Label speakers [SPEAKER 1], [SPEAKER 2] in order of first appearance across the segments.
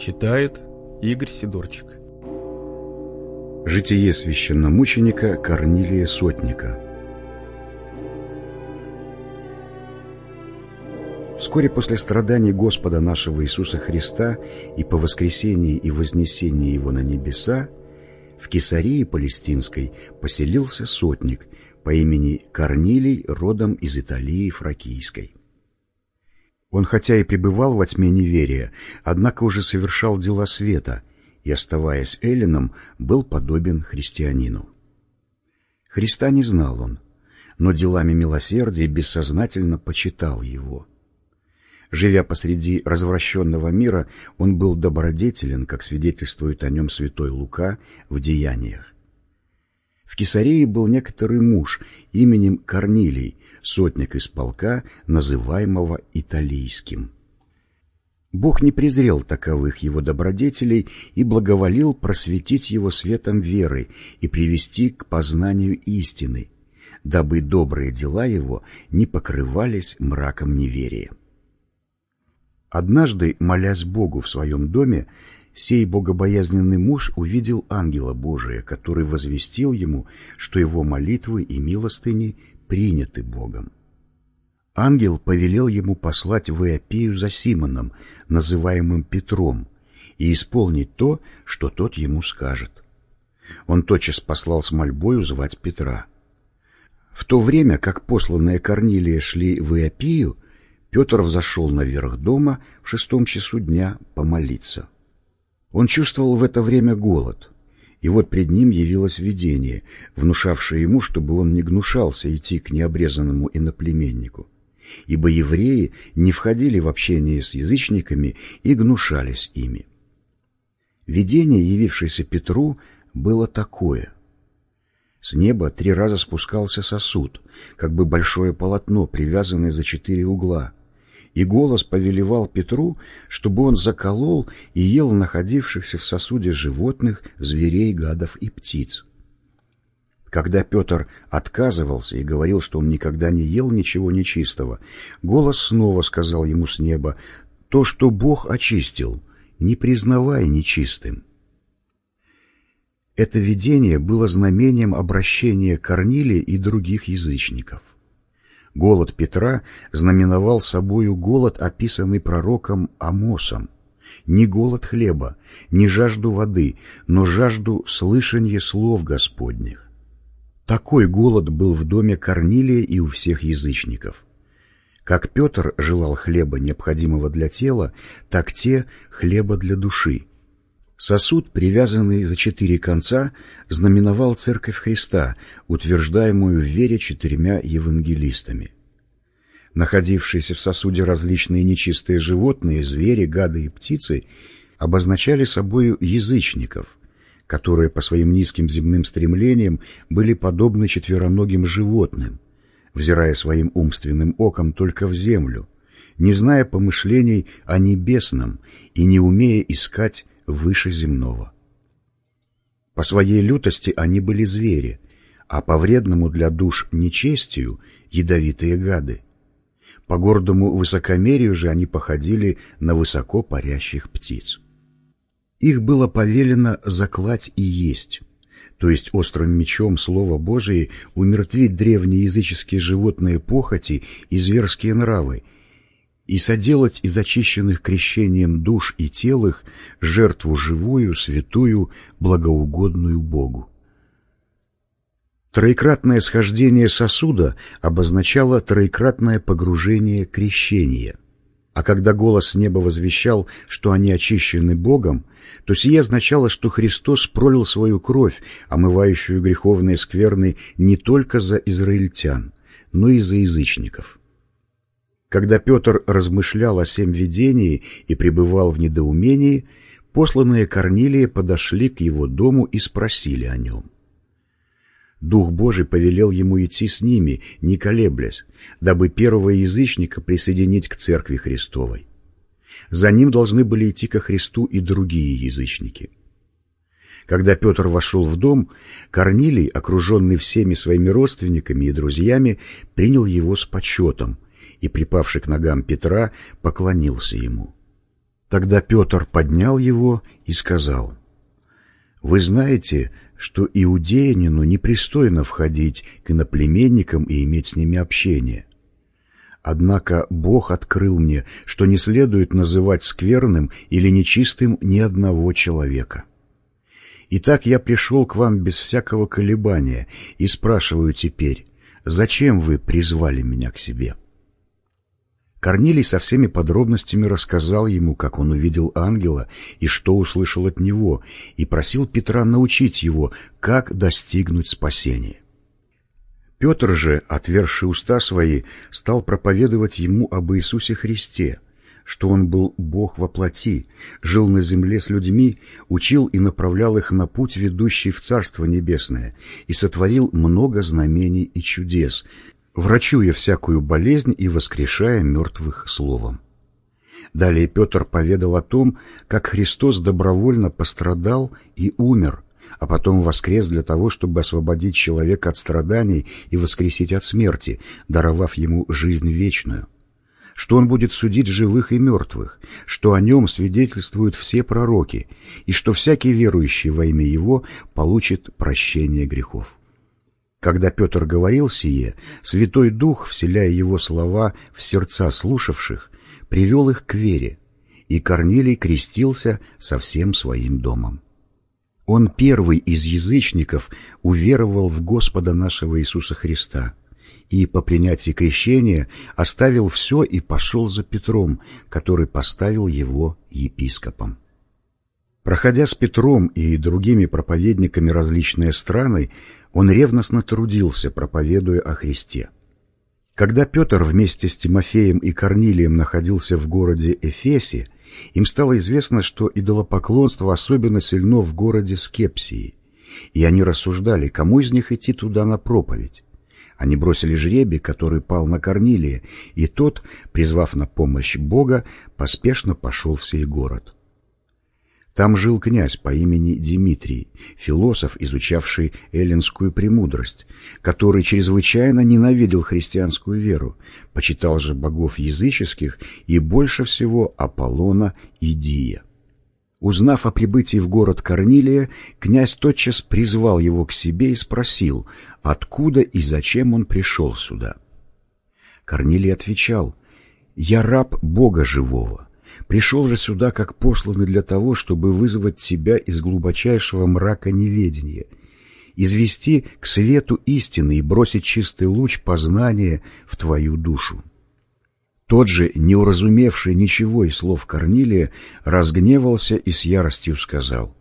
[SPEAKER 1] Читает Игорь Сидорчик.
[SPEAKER 2] Житие священномученика Корнилия Сотника Вскоре после страданий Господа нашего Иисуса Христа и по воскресении и вознесении Его на небеса в Кесарии Палестинской поселился сотник по имени Корнилий, родом из Италии Фракийской. Он хотя и пребывал во тьме неверия, однако уже совершал дела света и, оставаясь эллином, был подобен христианину. Христа не знал он, но делами милосердия бессознательно почитал его. Живя посреди развращенного мира, он был добродетелен, как свидетельствует о нем святой Лука в Деяниях. В Кесарее был некоторый муж именем Корнилий, сотник из полка, называемого Италийским. Бог не презрел таковых его добродетелей и благоволил просветить его светом веры и привести к познанию истины, дабы добрые дела его не покрывались мраком неверия. Однажды, молясь Богу в своем доме, сей богобоязненный муж увидел ангела Божия, который возвестил ему, что его молитвы и милостыни приняты Богом. Ангел повелел ему послать в Иопию за Симоном, называемым Петром, и исполнить то, что тот ему скажет. Он тотчас послал с мольбою звать Петра. В то время, как посланные Корнилия шли в Иопию, Петр взошел наверх дома в шестом часу дня помолиться. Он чувствовал в это время голод — и вот пред ним явилось видение, внушавшее ему, чтобы он не гнушался идти к необрезанному иноплеменнику. Ибо евреи не входили в общение с язычниками и гнушались ими. Видение, явившееся Петру, было такое. С неба три раза спускался сосуд, как бы большое полотно, привязанное за четыре угла, и голос повелевал Петру, чтобы он заколол и ел находившихся в сосуде животных, зверей, гадов и птиц. Когда Петр отказывался и говорил, что он никогда не ел ничего нечистого, голос снова сказал ему с неба, «То, что Бог очистил, не признавай нечистым». Это видение было знамением обращения Корнилия и других язычников. Голод Петра знаменовал собою голод, описанный пророком Амосом. Не голод хлеба, не жажду воды, но жажду слышания слов Господних. Такой голод был в доме Корнилия и у всех язычников. Как Петр желал хлеба, необходимого для тела, так те — хлеба для души. Сосуд, привязанный за четыре конца, знаменовал Церковь Христа, утверждаемую в вере четырьмя евангелистами. Находившиеся в сосуде различные нечистые животные, звери, гады и птицы обозначали собою язычников, которые по своим низким земным стремлениям были подобны четвероногим животным, взирая своим умственным оком только в землю, не зная помышлений о небесном и не умея искать выше земного. По своей лютости они были звери, а по вредному для душ нечестию — ядовитые гады. По гордому высокомерию же они походили на высоко парящих птиц. Их было повелено заклать и есть, то есть острым мечом Слова Божие умертвить древние языческие животные похоти и зверские нравы и соделать из очищенных крещением душ и тел их жертву живую, святую, благоугодную Богу. Троекратное схождение сосуда обозначало троекратное погружение крещения. А когда голос неба возвещал, что они очищены Богом, то сие означало, что Христос пролил свою кровь, омывающую греховные скверны не только за израильтян, но и за язычников. Когда Петр размышлял о сем видении и пребывал в недоумении, посланные Корнилия подошли к его дому и спросили о нем. Дух Божий повелел ему идти с ними, не колеблясь, дабы первого язычника присоединить к Церкви Христовой. За ним должны были идти ко Христу и другие язычники. Когда Петр вошел в дом, Корнилий, окруженный всеми своими родственниками и друзьями, принял его с почетом – и, припавший к ногам Петра, поклонился ему. Тогда Петр поднял его и сказал, «Вы знаете, что иудеянину непристойно входить к иноплеменникам и иметь с ними общение. Однако Бог открыл мне, что не следует называть скверным или нечистым ни одного человека. Итак, я пришел к вам без всякого колебания и спрашиваю теперь, зачем вы призвали меня к себе?» Корнилий со всеми подробностями рассказал ему, как он увидел ангела и что услышал от него, и просил Петра научить его, как достигнуть спасения. Петр же, отверши уста свои, стал проповедовать ему об Иисусе Христе, что он был Бог во плоти, жил на земле с людьми, учил и направлял их на путь, ведущий в Царство Небесное, и сотворил много знамений и чудес, врачуя всякую болезнь и воскрешая мертвых словом. Далее Петр поведал о том, как Христос добровольно пострадал и умер, а потом воскрес для того, чтобы освободить человека от страданий и воскресить от смерти, даровав ему жизнь вечную что он будет судить живых и мертвых, что о нем свидетельствуют все пророки, и что всякий верующий во имя его получит прощение грехов. Когда Петр говорил сие, Святой Дух, вселяя его слова в сердца слушавших, привел их к вере, и Корнилий крестился со всем своим домом. Он первый из язычников уверовал в Господа нашего Иисуса Христа и по принятии крещения оставил все и пошел за Петром, который поставил его епископом. Проходя с Петром и другими проповедниками различные страны, он ревностно трудился, проповедуя о Христе. Когда Петр вместе с Тимофеем и Корнилием находился в городе Эфесе, им стало известно, что идолопоклонство особенно сильно в городе Скепсии, и они рассуждали, кому из них идти туда на проповедь. Они бросили жребий, который пал на Корнилия, и тот, призвав на помощь Бога, поспешно пошел в сей город. Там жил князь по имени Дмитрий, философ, изучавший эллинскую премудрость, который чрезвычайно ненавидел христианскую веру, почитал же богов языческих и больше всего Аполлона и Дия. Узнав о прибытии в город Корнилия, князь тотчас призвал его к себе и спросил, откуда и зачем он пришел сюда. Корнилий отвечал, «Я раб Бога живого, Пришел же сюда как посланный для того, чтобы вызвать тебя из глубочайшего мрака неведения, извести к свету истины и бросить чистый луч познания в твою душу. Тот же, не уразумевший ничего из слов Корнилия, разгневался и с яростью сказал,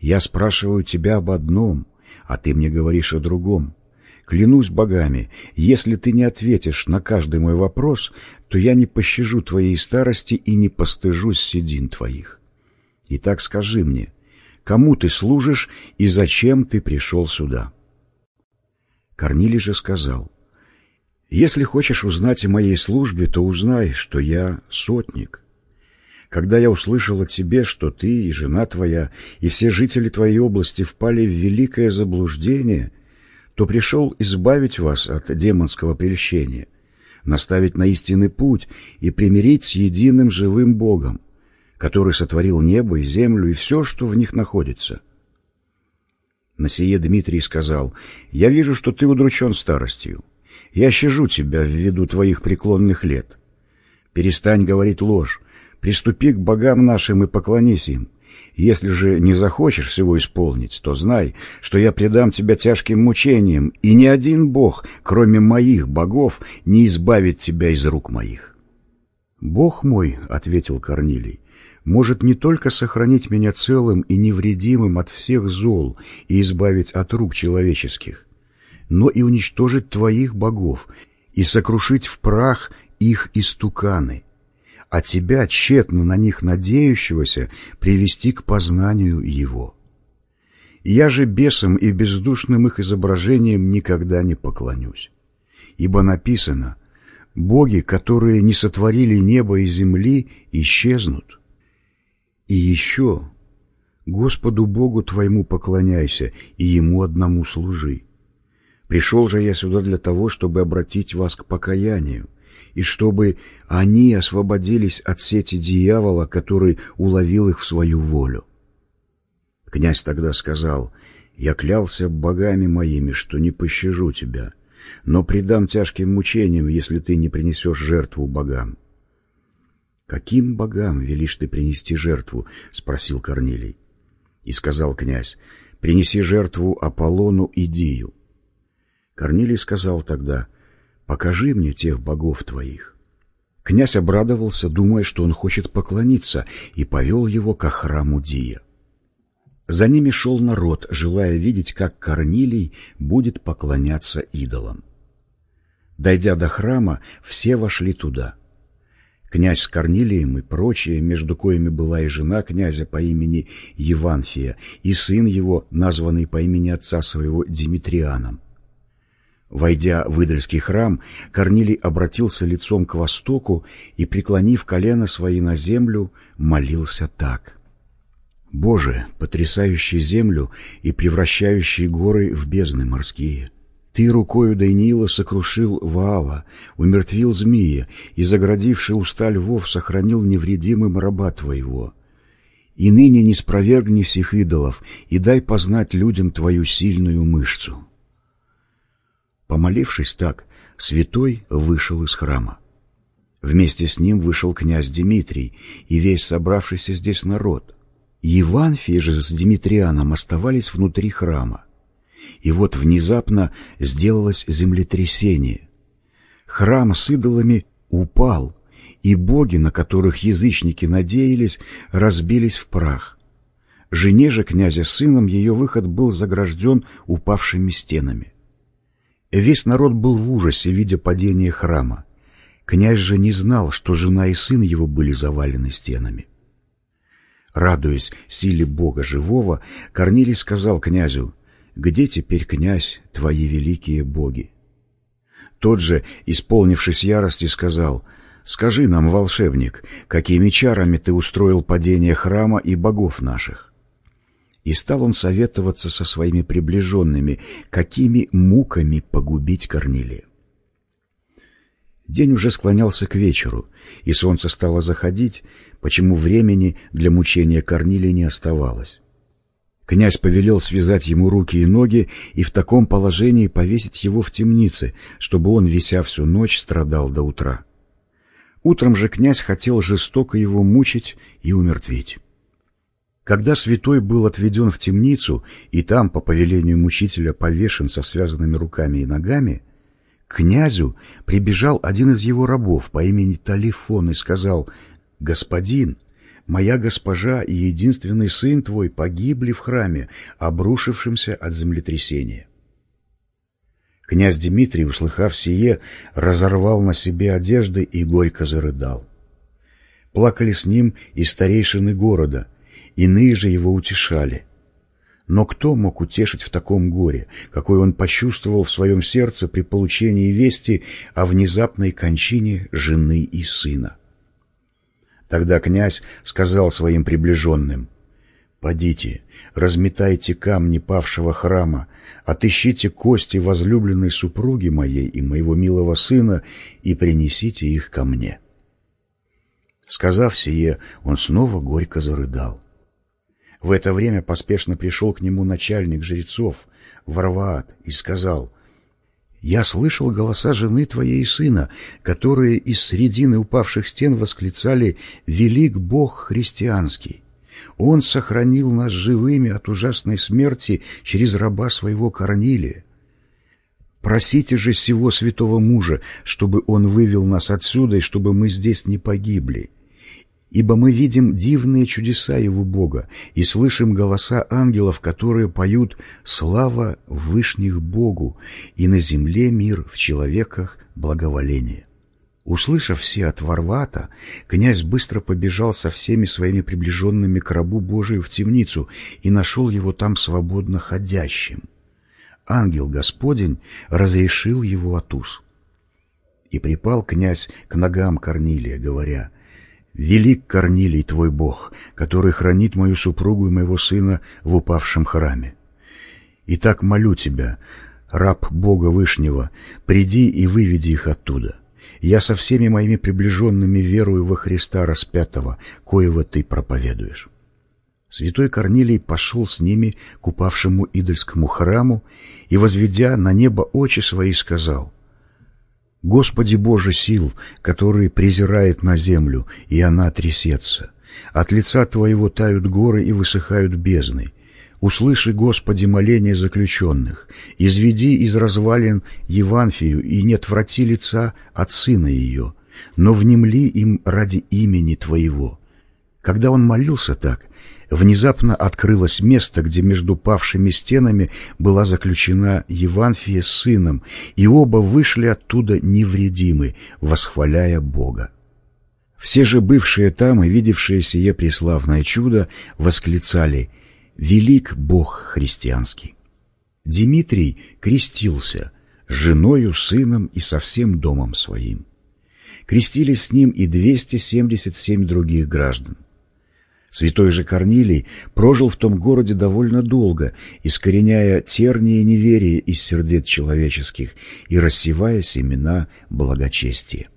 [SPEAKER 2] «Я спрашиваю тебя об одном, а ты мне говоришь о другом. Клянусь богами, если ты не ответишь на каждый мой вопрос, то я не пощажу твоей старости и не постыжусь седин твоих. Итак, скажи мне, кому ты служишь и зачем ты пришел сюда?» Корнилий же сказал, «Если хочешь узнать о моей службе, то узнай, что я сотник. Когда я услышал о тебе, что ты и жена твоя, и все жители твоей области впали в великое заблуждение, то пришел избавить вас от демонского прельщения, наставить на истинный путь и примирить с единым живым Богом, который сотворил небо и землю и все, что в них находится. На сие Дмитрий сказал, «Я вижу, что ты удручен старостью. Я щажу тебя в виду твоих преклонных лет. Перестань говорить ложь, приступи к богам нашим и поклонись им, если же не захочешь всего исполнить, то знай, что я предам тебя тяжким мучениям, и ни один бог, кроме моих богов, не избавит тебя из рук моих». «Бог мой», — ответил Корнилий, — «может не только сохранить меня целым и невредимым от всех зол и избавить от рук человеческих, но и уничтожить твоих богов и сокрушить в прах их истуканы» а тебя, тщетно на них надеющегося, привести к познанию его. Я же бесам и бездушным их изображениям никогда не поклонюсь. Ибо написано, боги, которые не сотворили небо и земли, исчезнут. И еще, Господу Богу твоему поклоняйся и Ему одному служи. Пришел же я сюда для того, чтобы обратить вас к покаянию, и чтобы они освободились от сети дьявола, который уловил их в свою волю. Князь тогда сказал, «Я клялся богами моими, что не пощажу тебя, но предам тяжким мучениям, если ты не принесешь жертву богам». «Каким богам велишь ты принести жертву?» — спросил Корнилий. И сказал князь, «Принеси жертву Аполлону и Дию». Корнилий сказал тогда, «Покажи мне тех богов твоих». Князь обрадовался, думая, что он хочет поклониться, и повел его ко храму Дия. За ними шел народ, желая видеть, как Корнилий будет поклоняться идолам. Дойдя до храма, все вошли туда. Князь с Корнилием и прочие, между коими была и жена князя по имени Еванфия, и сын его, названный по имени отца своего Димитрианом. Войдя в идольский храм, Корнилий обратился лицом к востоку и, преклонив колено свои на землю, молился так — Боже, потрясающий землю и превращающий горы в бездны морские! Ты рукою Дайнила сокрушил Ваала, умертвил змея и, заградивший уста львов, сохранил невредимым раба Твоего. И ныне не спровергни сих идолов и дай познать людям Твою сильную мышцу. Помолившись так, святой вышел из храма. Вместе с ним вышел князь Дмитрий и весь собравшийся здесь народ — Еванфий же с Димитрианом оставались внутри храма. И вот внезапно сделалось землетрясение. Храм с идолами упал, и боги, на которых язычники надеялись, разбились в прах. Жене же князя сыном ее выход был загражден упавшими стенами. Весь народ был в ужасе, видя падение храма. Князь же не знал, что жена и сын его были завалены стенами. Радуясь силе Бога живого, Корнилий сказал князю, «Где теперь, князь, твои великие боги?» Тот же, исполнившись ярости, сказал, «Скажи нам, волшебник, какими чарами ты устроил падение храма и богов наших?» И стал он советоваться со своими приближенными, какими муками погубить Корнилия. День уже склонялся к вечеру, и солнце стало заходить, почему времени для мучения Корнилия не оставалось. Князь повелел связать ему руки и ноги и в таком положении повесить его в темнице, чтобы он, вися всю ночь, страдал до утра. Утром же князь хотел жестоко его мучить и умертвить. Когда святой был отведен в темницу и там, по повелению мучителя, повешен со связанными руками и ногами, к князю прибежал один из его рабов по имени Талифон и сказал, «Господин, моя госпожа и единственный сын твой погибли в храме, обрушившемся от землетрясения». Князь Дмитрий, услыхав сие, разорвал на себе одежды и горько зарыдал. Плакали с ним и старейшины города, иные же его утешали — но кто мог утешить в таком горе, какой он почувствовал в своем сердце при получении вести о внезапной кончине жены и сына? Тогда князь сказал своим приближенным, «Подите, разметайте камни павшего храма, отыщите кости возлюбленной супруги моей и моего милого сына и принесите их ко мне». Сказав сие, он снова горько зарыдал. В это время поспешно пришел к нему начальник жрецов, Варваат, и сказал, «Я слышал голоса жены твоей и сына, которые из средины упавших стен восклицали «Велик Бог христианский». Он сохранил нас живыми от ужасной смерти через раба своего Корнилия. Просите же сего святого мужа, чтобы он вывел нас отсюда и чтобы мы здесь не погибли» ибо мы видим дивные чудеса Его Бога и слышим голоса ангелов, которые поют «Слава Вышних Богу, и на земле мир в человеках благоволение». Услышав все от Варвата, князь быстро побежал со всеми своими приближенными к рабу Божию в темницу и нашел его там свободно ходящим. Ангел Господень разрешил его от уз. И припал князь к ногам Корнилия, говоря — Велик Корнилий твой Бог, который хранит мою супругу и моего сына в упавшем храме. Итак, молю тебя, раб Бога Вышнего, приди и выведи их оттуда, Я со всеми моими приближенными верую во Христа распятого, коего ты проповедуешь». Святой Корнилий пошел с ними к упавшему идольскому храму и, возведя на небо очи свои, сказал, «Господи Боже сил, который презирает на землю, и она трясется, от лица Твоего тают горы и высыхают бездны, Услыши, Господи, моление заключенных, изведи из развалин Еванфию и не отврати лица от сына ее, но внемли им ради имени Твоего». Когда он молился так, внезапно открылось место, где между павшими стенами была заключена Еванфия с сыном, и оба вышли оттуда невредимы, восхваляя Бога. Все же бывшие там и видевшие сие преславное чудо восклицали «Велик Бог христианский». Дмитрий крестился с женою, сыном и со всем домом своим. Крестились с ним и 277 других граждан. Святой же Корнилий прожил в том городе довольно долго, искореняя тернии неверия из сердец человеческих и рассевая семена благочестия.